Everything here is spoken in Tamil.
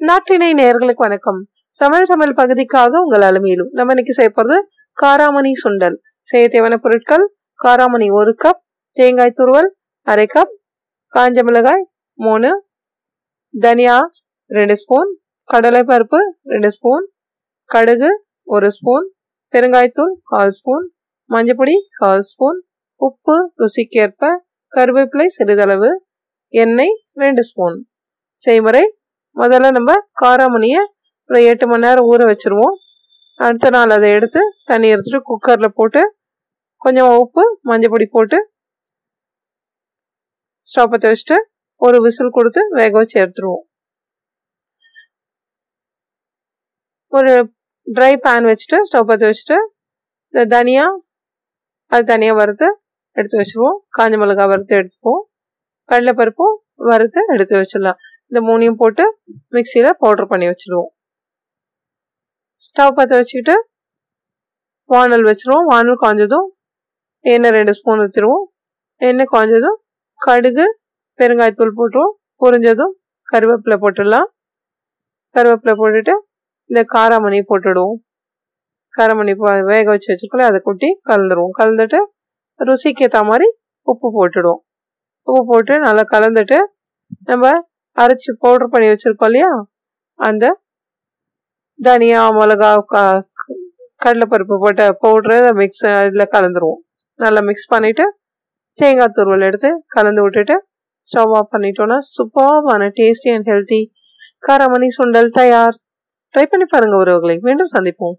நாட்டினை நேர்களுக்கு வணக்கம். சமையல் சமையல் பகுதிக்காக உங்கள் அலுமையிலும் நம்ம இன்னைக்கு செய்ய போகிறது காராமணி சுண்டல். செய்ய தேவையான பொருட்கள் காராமணி ஒரு கப் தேங்காய் துருவல் அரை கப் காஞ்ச மிளகாய் மூணு தனியா ரெண்டு ஸ்பூன் கடலை பருப்பு ரெண்டு ஸ்பூன் கடுகு ஒரு ஸ்பூன் பெருங்காயத்தூள் கால் ஸ்பூன் மஞ்சப்பொடி கால் ஸ்பூன் உப்பு ருசிக்கேற்ப கருவேப்பிலை சிறிதளவு எண்ணெய் ரெண்டு ஸ்பூன் செய்முறை முதல்ல நம்ம காராமணியை ஒரு எட்டு மணி நேரம் ஊற வச்சுருவோம். அடுத்த நாள் அதை எடுத்து தண்ணி எடுத்துட்டு குக்கரில் போட்டு கொஞ்சம் உப்பு மஞ்சள் பொடி போட்டு ஸ்டவ் பற்ற வச்சுட்டு ஒரு விசில் கொடுத்து வேக வச்சு எடுத்துருவோம். ஒரு ட்ரை பேன் வச்சுட்டு ஸ்டவ் பற்ற வச்சுட்டு இந்த தனியா அது தனியாக வறுத்து எடுத்து வச்சுருவோம். காஞ்ச மிளகா வறுத்து எடுத்துப்போம். கடலைப்பருப்பும் வறுத்து எடுத்து வச்சிடலாம். இந்த மூணையும் போட்டு மிக்சியில் பவுடர் பண்ணி வச்சுருவோம். ஸ்டவ் பற்ற வச்சுக்கிட்டு வானல் வச்சுருவோம். வானல் காஞ்சதும் எண்ணெய் ரெண்டு ஸ்பூன் ஊற்றிடுவோம் எண்ணெய் காஞ்சதும் கடுகு பெருங்காயத்தூள் போட்டுருவோம். பொரிஞ்சதும் கருவேப்பிலை போட்டுடலாம். கருவேப்பிலை போட்டுட்டு இந்த காராமணி போட்டுடுவோம். காராமணி வேக வச்சு வச்சுருக்கோம் அதை கொட்டி கலந்துருவோம் கலந்துட்டு ருசிக்கு ஏற்ற மாதிரி உப்பு போட்டுடுவோம். உப்பு போட்டு நல்லா கலந்துட்டு நம்ம அரைச்சி பவுடர் பண்ணி வச்சுருக்கோம் இல்லையா? அந்த தனியா மிளகா கடலைப்பருப்பு போட்ட பவுட்ரு மிக்ஸ் இதில் கலந்துருவோம். நல்லா மிக்ஸ் பண்ணிவிட்டு தேங்காய் துருவல் எடுத்து கலந்து விட்டுட்டு ஸ்டவ் ஆஃப் பண்ணிட்டோன்னா சூப்பர்வான டேஸ்டி அண்ட் ஹெல்த்தி காரமணி சுண்டல் தயார். ட்ரை பண்ணி பாருங்க உறவுகளை. மீண்டும் சந்திப்போம்.